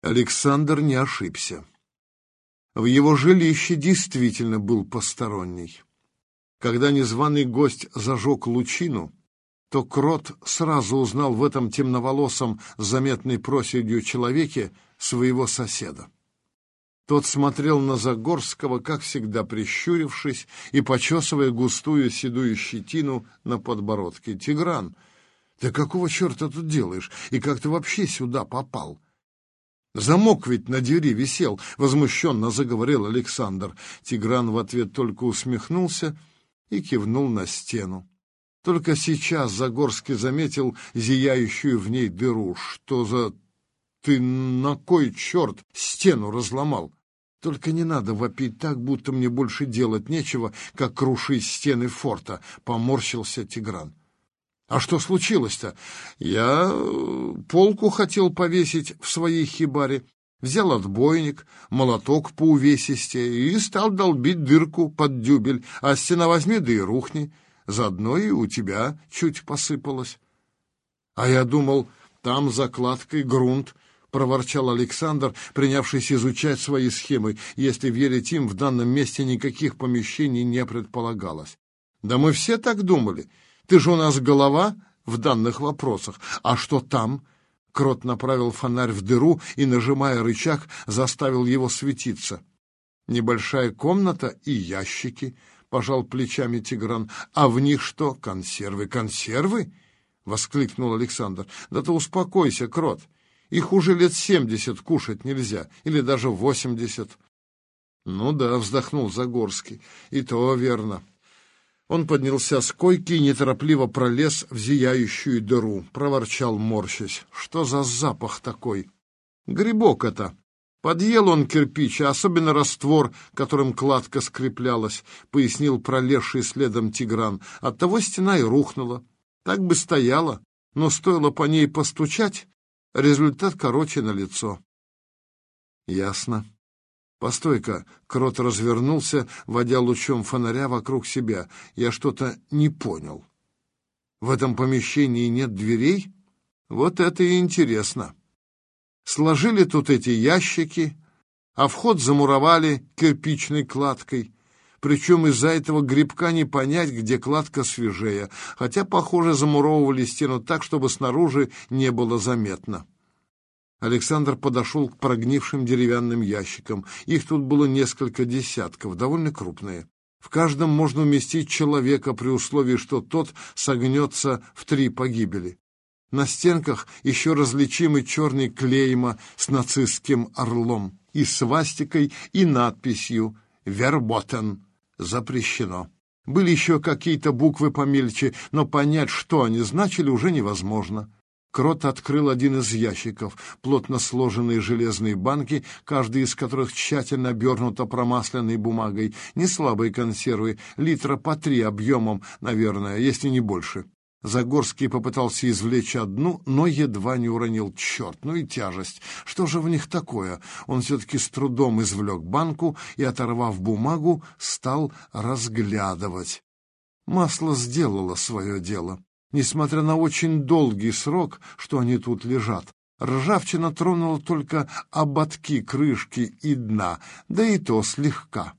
Александр не ошибся. В его жилище действительно был посторонний. Когда незваный гость зажег лучину, то Крот сразу узнал в этом темноволосом, заметной проседью человеке своего соседа. Тот смотрел на Загорского, как всегда прищурившись и почесывая густую седую щетину на подбородке. «Тигран, ты какого черта тут делаешь? И как ты вообще сюда попал?» «Замок ведь на двери висел», — возмущенно заговорил Александр. Тигран в ответ только усмехнулся и кивнул на стену. Только сейчас Загорский заметил зияющую в ней дыру. «Что за... ты на кой черт стену разломал?» Только не надо вопить так, будто мне больше делать нечего, как крушить стены форта, — поморщился Тигран. — А что случилось-то? Я э, полку хотел повесить в своей хибаре, взял отбойник, молоток по увесисте и стал долбить дырку под дюбель, а стена возьми да и рухни. Заодно и у тебя чуть посыпалось. А я думал, там закладкой грунт, — проворчал Александр, принявшись изучать свои схемы. Если верить им, в данном месте никаких помещений не предполагалось. «Да мы все так думали. Ты же у нас голова в данных вопросах. А что там?» Крот направил фонарь в дыру и, нажимая рычаг, заставил его светиться. «Небольшая комната и ящики», — пожал плечами Тигран. «А в них что, консервы?» «Консервы?» — воскликнул Александр. «Да ты успокойся, Крот. Их уже лет семьдесят кушать нельзя, или даже восемьдесят. Ну да, вздохнул Загорский, и то верно. Он поднялся с койки и неторопливо пролез в зияющую дыру, проворчал, морщась. Что за запах такой? Грибок это. Подъел он кирпич, а особенно раствор, которым кладка скреплялась, пояснил пролезший следом Тигран. Оттого стена и рухнула. Так бы стояла, но стоило по ней постучать, Результат короче на лицо. Ясно. Постой-ка, Крот развернулся, водя лучом фонаря вокруг себя. Я что-то не понял. В этом помещении нет дверей? Вот это и интересно. Сложили тут эти ящики, а вход замуровали кирпичной кладкой. Причем из-за этого грибка не понять, где кладка свежее, хотя, похоже, замуровывали стену так, чтобы снаружи не было заметно. Александр подошел к прогнившим деревянным ящикам. Их тут было несколько десятков, довольно крупные. В каждом можно уместить человека при условии, что тот согнется в три погибели. На стенках еще различимы черный клейма с нацистским орлом и свастикой, и надписью «Верботен» запрещено. Были еще какие-то буквы помельче, но понять, что они значили, уже невозможно. Крот открыл один из ящиков, плотно сложенные железные банки, каждая из которых тщательно обернута промасленной бумагой, не слабые консервы, литра по три объемом, наверное, если не больше. Загорский попытался извлечь одну, но едва не уронил. Черт, ну и тяжесть! Что же в них такое? Он все-таки с трудом извлек банку и, оторвав бумагу, стал разглядывать. Масло сделало свое дело. Несмотря на очень долгий срок, что они тут лежат, ржавчина тронула только ободки крышки и дна, да и то слегка.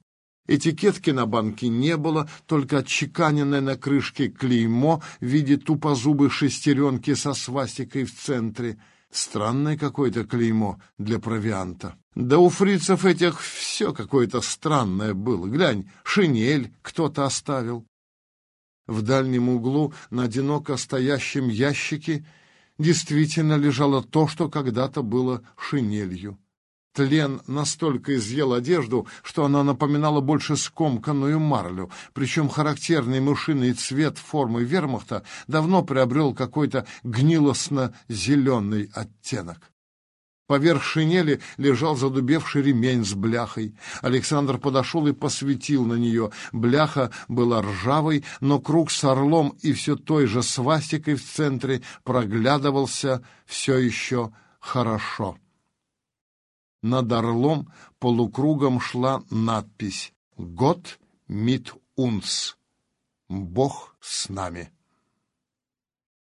Этикетки на банке не было, только отчеканенное на крышке клеймо в виде тупозубой шестеренки со свастикой в центре. Странное какое-то клеймо для провианта. Да у фрицев этих все какое-то странное было. Глянь, шинель кто-то оставил. В дальнем углу на одиноко стоящем ящике действительно лежало то, что когда-то было шинелью. Тлен настолько изъел одежду, что она напоминала больше скомканную марлю, причем характерный мышиный цвет формы вермахта давно приобрел какой-то гнилостно-зеленый оттенок. Поверх шинели лежал задубевший ремень с бляхой. Александр подошел и посветил на нее. Бляха была ржавой, но круг с орлом и все той же свастикой в центре проглядывался все еще хорошо. Над орлом полукругом шла надпись «Год мит унс» — «Бог с нами».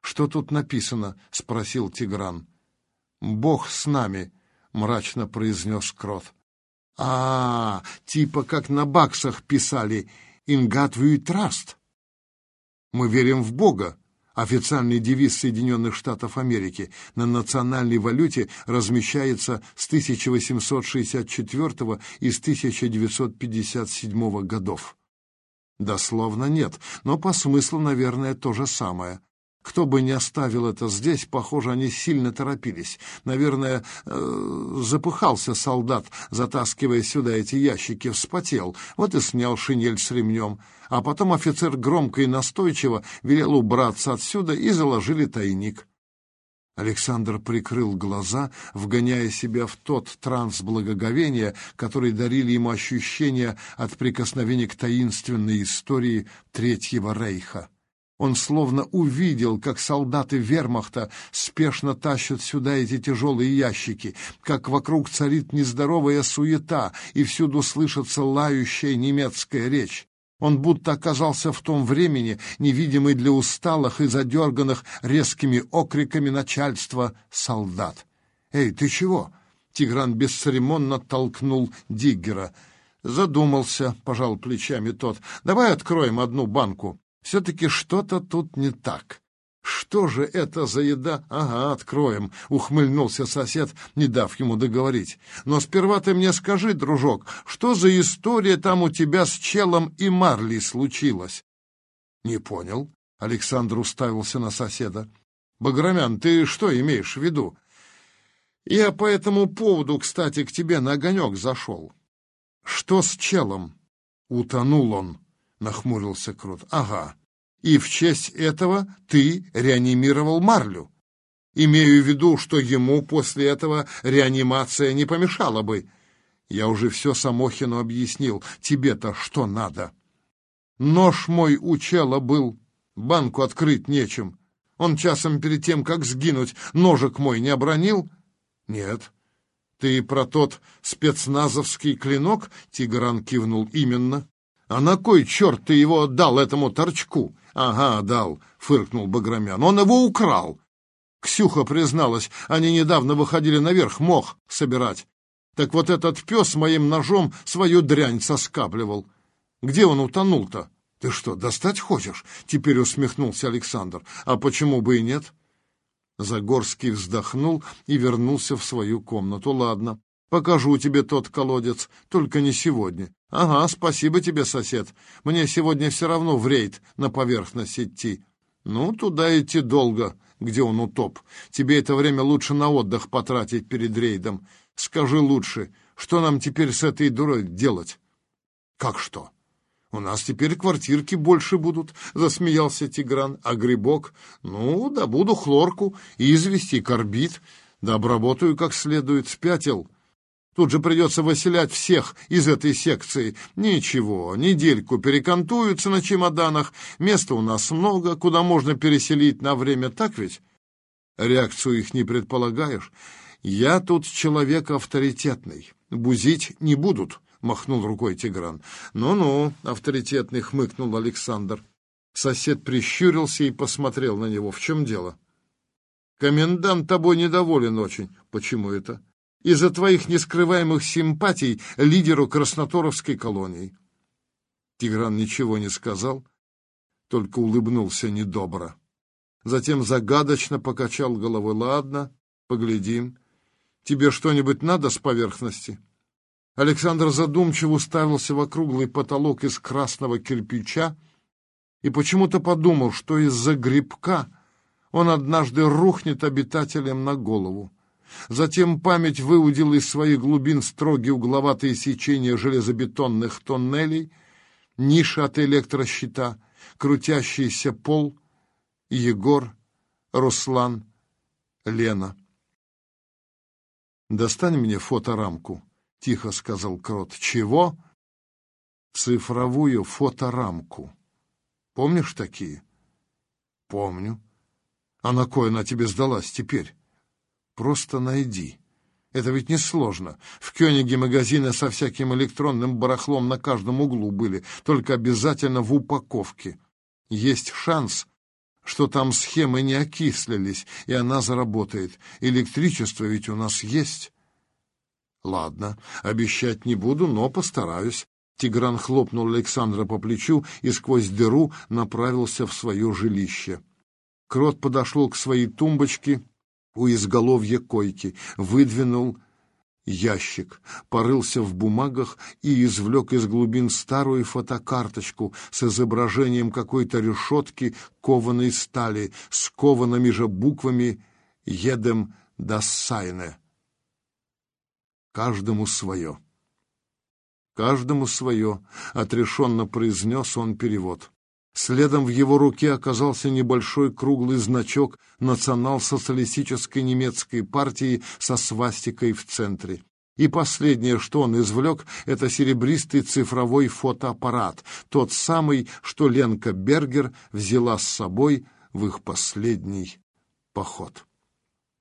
«Что тут написано?» — спросил Тигран. «Бог с нами», — мрачно произнес Крот. «А, типа как на баксах писали «In God we trust». Мы верим в Бога, Официальный девиз Соединенных Штатов Америки на национальной валюте размещается с 1864 и с 1957 годов. Дословно нет, но по смыслу, наверное, то же самое. Кто бы ни оставил это здесь, похоже, они сильно торопились. Наверное, э, запыхался солдат, затаскивая сюда эти ящики, вспотел. Вот и снял шинель с ремнем. А потом офицер громко и настойчиво велел убраться отсюда и заложили тайник. Александр прикрыл глаза, вгоняя себя в тот транс благоговения, который дарили ему ощущения от прикосновения к таинственной истории Третьего Рейха. Он словно увидел, как солдаты вермахта спешно тащат сюда эти тяжелые ящики, как вокруг царит нездоровая суета, и всюду слышится лающая немецкая речь. Он будто оказался в том времени, невидимый для усталых и задерганных резкими окриками начальства солдат. «Эй, ты чего?» — Тигран бесцеремонно толкнул Диггера. «Задумался», — пожал плечами тот. «Давай откроем одну банку». Все-таки что-то тут не так. Что же это за еда? Ага, откроем, ухмыльнулся сосед, не дав ему договорить. Но сперва ты мне скажи, дружок, что за история там у тебя с Челом и Марли случилась? Не понял. Александр уставился на соседа. Баграмян, ты что имеешь в виду? Я по этому поводу, кстати, к тебе на огонек зашел. Что с Челом? Утонул он, нахмурился Крут. Ага. И в честь этого ты реанимировал Марлю. Имею в виду, что ему после этого реанимация не помешала бы. Я уже все Самохину объяснил. Тебе-то что надо? Нож мой у чела был. Банку открыть нечем. Он часом перед тем, как сгинуть, ножик мой не обронил? Нет. Ты про тот спецназовский клинок? Тигран кивнул. Именно. «А на кой черт ты его отдал этому торчку?» «Ага, дал», — фыркнул Баграмян. «Он его украл». Ксюха призналась, они недавно выходили наверх мох собирать. Так вот этот пес моим ножом свою дрянь соскабливал. Где он утонул-то? Ты что, достать хочешь? Теперь усмехнулся Александр. А почему бы и нет? Загорский вздохнул и вернулся в свою комнату. Ладно, покажу тебе тот колодец, только не сегодня. «Ага, спасибо тебе, сосед. Мне сегодня все равно в рейд на поверхность идти. Ну, туда идти долго, где он утоп. Тебе это время лучше на отдых потратить перед рейдом. Скажи лучше, что нам теперь с этой дурой делать?» «Как что?» «У нас теперь квартирки больше будут», — засмеялся Тигран. «А грибок? Ну, да буду хлорку, извести, карбид. Да обработаю как следует, спятил». Тут же придется выселять всех из этой секции. Ничего, недельку перекантуются на чемоданах. Места у нас много, куда можно переселить на время, так ведь? Реакцию их не предполагаешь. Я тут человек авторитетный. Бузить не будут, махнул рукой Тигран. Ну-ну, авторитетный, хмыкнул Александр. Сосед прищурился и посмотрел на него. В чем дело? Комендант тобой недоволен очень. Почему это? Из-за твоих нескрываемых симпатий лидеру Красноторовской колонии. Тигран ничего не сказал, только улыбнулся недобро. Затем загадочно покачал головой. «Ладно, поглядим. Тебе что-нибудь надо с поверхности?» Александр задумчиво уставился в округлый потолок из красного кирпича и почему-то подумал, что из-за грибка он однажды рухнет обитателям на голову. Затем память выудила из своих глубин строгие угловатые сечения железобетонных тоннелей, ниши от электрощита, крутящийся пол, Егор, Руслан, Лена. «Достань мне фоторамку», — тихо сказал Крот. «Чего?» «Цифровую фоторамку. Помнишь такие?» «Помню. А на кой она тебе сдалась теперь?» Просто найди. Это ведь несложно. В Кёниге магазины со всяким электронным барахлом на каждом углу были, только обязательно в упаковке. Есть шанс, что там схемы не окислились, и она заработает. Электричество ведь у нас есть. Ладно, обещать не буду, но постараюсь. Тигран хлопнул Александра по плечу и сквозь дыру направился в свое жилище. Крот подошел к своей тумбочке у изголовья койки, выдвинул ящик, порылся в бумагах и извлек из глубин старую фотокарточку с изображением какой-то решетки кованой стали с коваными же буквами «Едем до Сайне». Каждому свое. Каждому свое, отрешенно произнес он перевод. Следом в его руке оказался небольшой круглый значок национал-социалистической немецкой партии со свастикой в центре. И последнее, что он извлек, это серебристый цифровой фотоаппарат, тот самый, что Ленка Бергер взяла с собой в их последний поход.